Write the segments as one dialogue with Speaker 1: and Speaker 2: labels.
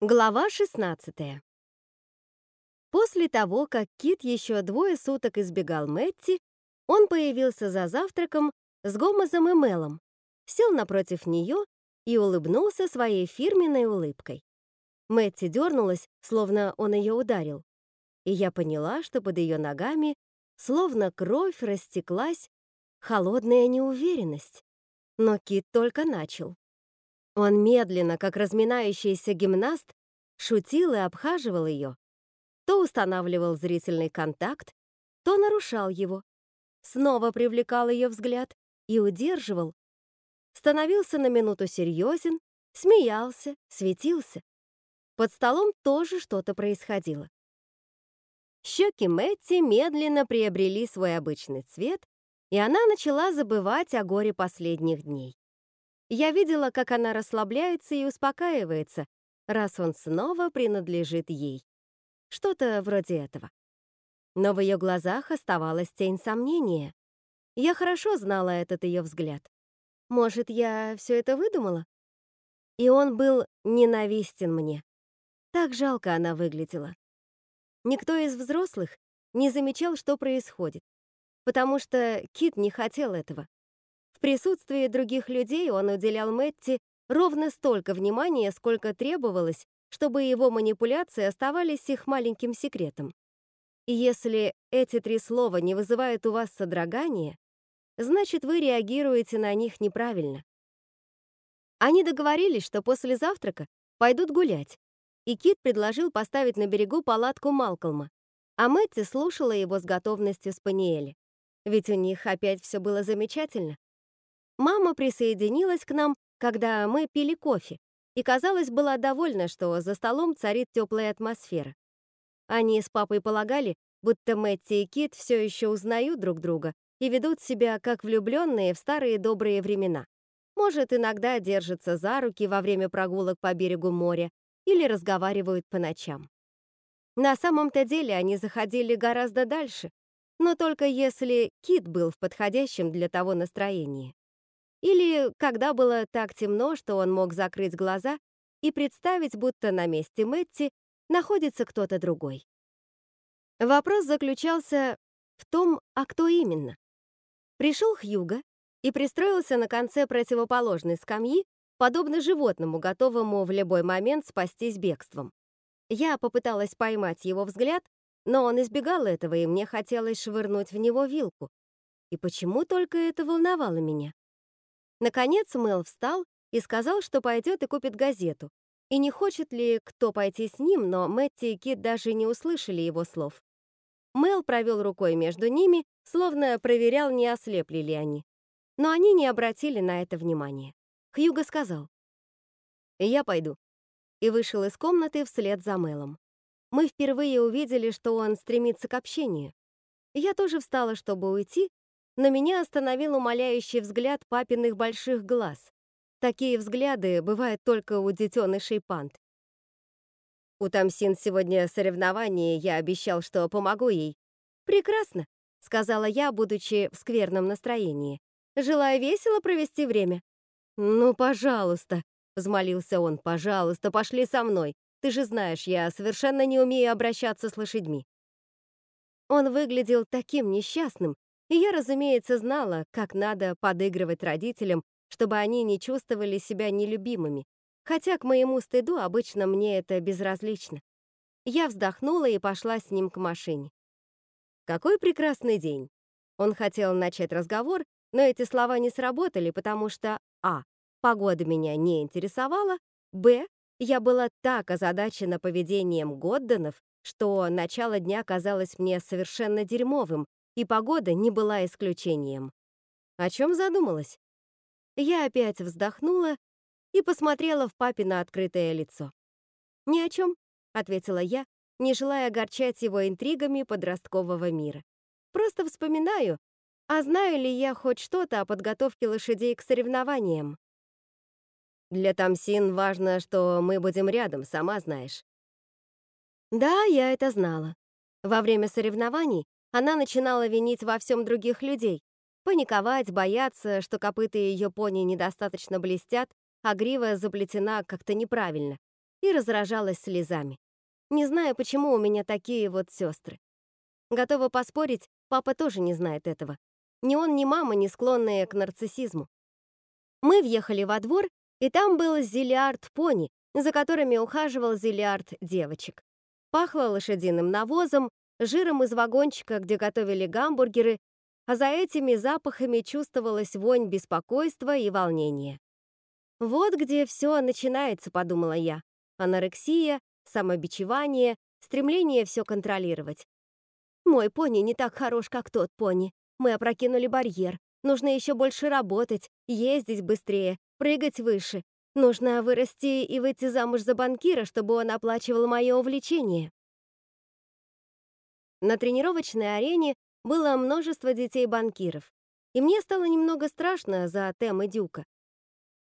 Speaker 1: Глава 16 После того, как Кит еще двое суток избегал Мэтти, он появился за завтраком с Гомозом и Мелом, сел напротив нее и улыбнулся своей фирменной улыбкой. Мэтти дернулась, словно он ее ударил, и я поняла, что под ее ногами словно кровь растеклась холодная неуверенность. Но Кит только начал. Он медленно, как разминающийся гимнаст, шутил и обхаживал ее. То устанавливал зрительный контакт, то нарушал его. Снова привлекал ее взгляд и удерживал. Становился на минуту серьезен, смеялся, светился. Под столом тоже что-то происходило. Щеки Мэтти медленно приобрели свой обычный цвет, и она начала забывать о горе последних дней. Я видела, как она расслабляется и успокаивается, раз он снова принадлежит ей. Что-то вроде этого. Но в ее глазах оставалась тень сомнения. Я хорошо знала этот ее взгляд. Может, я все это выдумала? И он был ненавистен мне. Так жалко она выглядела. Никто из взрослых не замечал, что происходит, потому что Кит не хотел этого. В присутствии других людей он уделял Мэтти ровно столько внимания, сколько требовалось, чтобы его манипуляции оставались их маленьким секретом. И если эти три слова не вызывают у вас содрогания, значит, вы реагируете на них неправильно. Они договорились, что после завтрака пойдут гулять, и Кит предложил поставить на берегу палатку Малкольма, а Мэтти слушала его с готовностью Спаниэли. Ведь у них опять все было замечательно. Мама присоединилась к нам, когда мы пили кофе, и, казалось, была довольна, что за столом царит теплая атмосфера. Они с папой полагали, будто Мэтти и Кит все еще узнают друг друга и ведут себя как влюбленные в старые добрые времена. Может, иногда держатся за руки во время прогулок по берегу моря или разговаривают по ночам. На самом-то деле они заходили гораздо дальше, но только если Кит был в подходящем для того настроении. Или когда было так темно, что он мог закрыть глаза и представить, будто на месте Мэтти находится кто-то другой. Вопрос заключался в том, а кто именно. Пришел Хьюго и пристроился на конце противоположной скамьи, подобно животному, готовому в любой момент спастись бегством. Я попыталась поймать его взгляд, но он избегал этого, и мне хотелось швырнуть в него вилку. И почему только это волновало меня? Наконец Мэл встал и сказал, что пойдет и купит газету. И не хочет ли кто пойти с ним, но Мэтти и Кит даже не услышали его слов. Мэл провел рукой между ними, словно проверял, не ослепли ли они. Но они не обратили на это внимания. Хьюго сказал, «Я пойду», и вышел из комнаты вслед за Мэлом. Мы впервые увидели, что он стремится к общению. Я тоже встала, чтобы уйти, но меня остановил умоляющий взгляд папиных больших глаз. Такие взгляды бывают только у детенышей панд. У Тамсин сегодня соревнование, я обещал, что помогу ей. «Прекрасно», — сказала я, будучи в скверном настроении. «Желаю весело провести время». «Ну, пожалуйста», — взмолился он, «пожалуйста, пошли со мной. Ты же знаешь, я совершенно не умею обращаться с лошадьми». Он выглядел таким несчастным, и я, разумеется, знала, как надо подыгрывать родителям, чтобы они не чувствовали себя нелюбимыми, хотя к моему стыду обычно мне это безразлично. Я вздохнула и пошла с ним к машине. Какой прекрасный день. Он хотел начать разговор, но эти слова не сработали, потому что а. погода меня не интересовала, б. я была так озадачена поведением Годденов, что начало дня казалось мне совершенно дерьмовым, и погода не была исключением. О чем задумалась? Я опять вздохнула и посмотрела в папино открытое лицо. «Ни о чем», — ответила я, не желая огорчать его интригами подросткового мира. «Просто вспоминаю, а знаю ли я хоть что-то о подготовке лошадей к соревнованиям?» «Для Тамсин важно, что мы будем рядом, сама знаешь». Да, я это знала. Во время соревнований она начинала винить во всем других людей, паниковать, бояться, что копыта ее пони недостаточно блестят, а грива заплетена как-то неправильно. и разражалась слезами. Не знаю, почему у меня такие вот сестры. Готова поспорить, папа тоже не знает этого. Ни он, ни мама не склонные к нарциссизму. Мы въехали во двор, и там был зиллиард пони, за которыми ухаживал зиллиард девочек. Пахло лошадиным навозом, жиром из вагончика, где готовили гамбургеры, а за этими запахами чувствовалась вонь беспокойства и волнения. «Вот где все начинается», — подумала я. Анорексия, самобичевание, стремление все контролировать. «Мой пони не так хорош, как тот пони. Мы опрокинули барьер. Нужно еще больше работать, ездить быстрее, прыгать выше. Нужно вырасти и выйти замуж за банкира, чтобы он оплачивал мое увлечение». На тренировочной арене было множество детей-банкиров, и мне стало немного страшно за Тем и Дюка.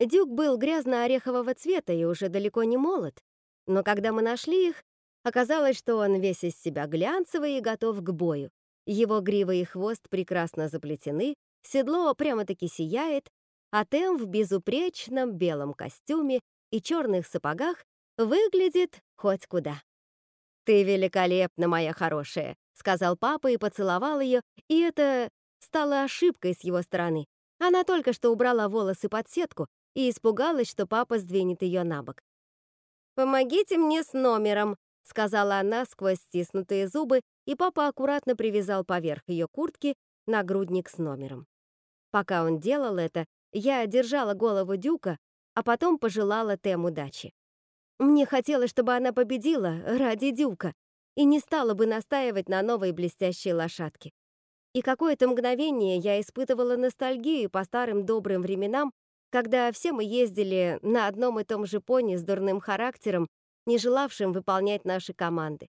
Speaker 1: Дюк был грязно-орехового цвета и уже далеко не молод, но когда мы нашли их, оказалось, что он весь из себя глянцевый и готов к бою. Его грива и хвост прекрасно заплетены, седло прямо-таки сияет, а Тем в безупречном белом костюме и черных сапогах выглядит хоть куда. «Ты великолепна, моя хорошая», — сказал папа и поцеловал ее, и это стало ошибкой с его стороны. Она только что убрала волосы под сетку, и испугалась, что папа сдвинет ее на бок. «Помогите мне с номером», — сказала она сквозь стиснутые зубы, и папа аккуратно привязал поверх ее куртки нагрудник с номером. Пока он делал это, я держала голову Дюка, а потом пожелала Тем удачи. Мне хотелось, чтобы она победила ради Дюка и не стала бы настаивать на новой блестящей лошадке. И какое-то мгновение я испытывала ностальгию по старым добрым временам, когда все мы ездили на одном и том же пони с дурным характером, не желавшим выполнять наши команды.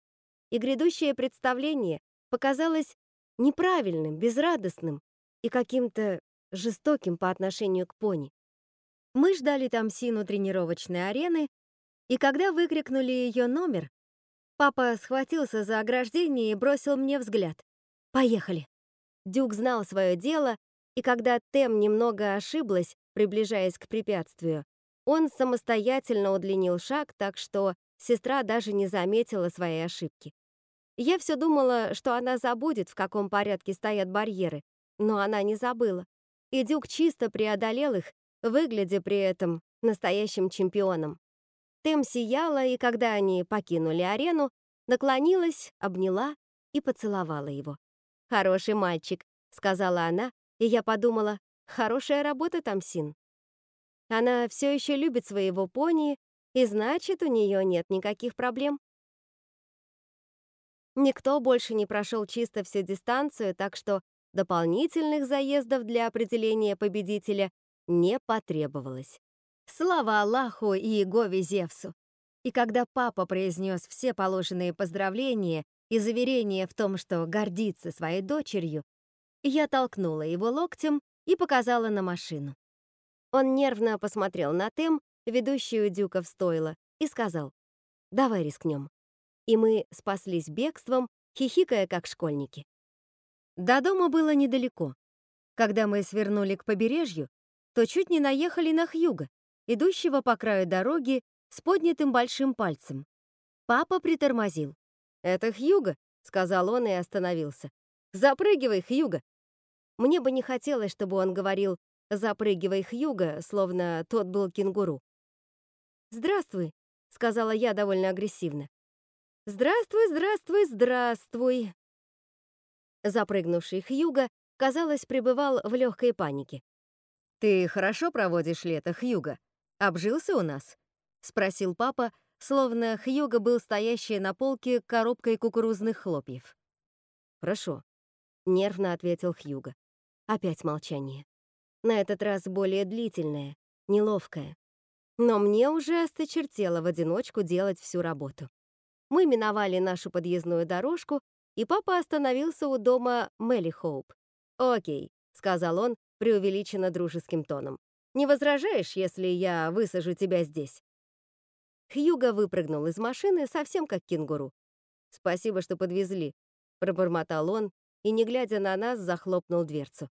Speaker 1: И грядущее представление показалось неправильным, безрадостным и каким-то жестоким по отношению к пони. Мы ждали там Сину тренировочной арены, и когда выкрикнули ее номер, папа схватился за ограждение и бросил мне взгляд. «Поехали!» Дюк знал свое дело, и когда Тем немного ошиблась, приближаясь к препятствию. Он самостоятельно удлинил шаг, так что сестра даже не заметила своей ошибки. Я все думала, что она забудет, в каком порядке стоят барьеры, но она не забыла. И Дюк чисто преодолел их, выглядя при этом настоящим чемпионом. Тем сияла, и когда они покинули арену, наклонилась, обняла и поцеловала его. «Хороший мальчик», — сказала она, и я подумала, Хорошая работа, Тамсин. Она все еще любит своего пони, и значит, у нее нет никаких проблем. Никто больше не прошел чисто всю дистанцию, так что дополнительных заездов для определения победителя не потребовалось. Слава Аллаху и Иегове Зевсу! И когда папа произнес все положенные поздравления и заверения в том, что гордится своей дочерью, я толкнула его локтем и показала на машину. Он нервно посмотрел на Тем, ведущую Дюка в стойло, и сказал, «Давай рискнем». И мы спаслись бегством, хихикая как школьники. До дома было недалеко. Когда мы свернули к побережью, то чуть не наехали на Хьюга, идущего по краю дороги с поднятым большим пальцем. Папа притормозил. «Это Хьюга», — сказал он и остановился. «Запрыгивай, Хьюга!» Мне бы не хотелось, чтобы он говорил «запрыгивай, Хьюга», словно тот был кенгуру. «Здравствуй», — сказала я довольно агрессивно. «Здравствуй, здравствуй, здравствуй!» Запрыгнувший Хьюга, казалось, пребывал в легкой панике. «Ты хорошо проводишь лето, Хьюга? Обжился у нас?» — спросил папа, словно Хьюга был стоящий на полке коробкой кукурузных хлопьев. «Хорошо», — нервно ответил Хьюга. Опять молчание. На этот раз более длительное, неловкое. Но мне уже осточертело в одиночку делать всю работу. Мы миновали нашу подъездную дорожку, и папа остановился у дома Мелли Хоуп. «Окей», — сказал он преувеличенно дружеским тоном. «Не возражаешь, если я высажу тебя здесь?» Хьюго выпрыгнул из машины совсем как кенгуру. «Спасибо, что подвезли», — пробормотал он и, не глядя на нас, захлопнул дверцу.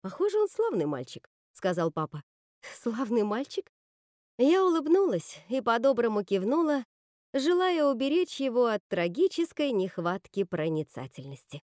Speaker 1: «Похоже, он славный мальчик», — сказал папа. «Славный мальчик?» Я улыбнулась и по-доброму кивнула, желая уберечь его от трагической нехватки проницательности.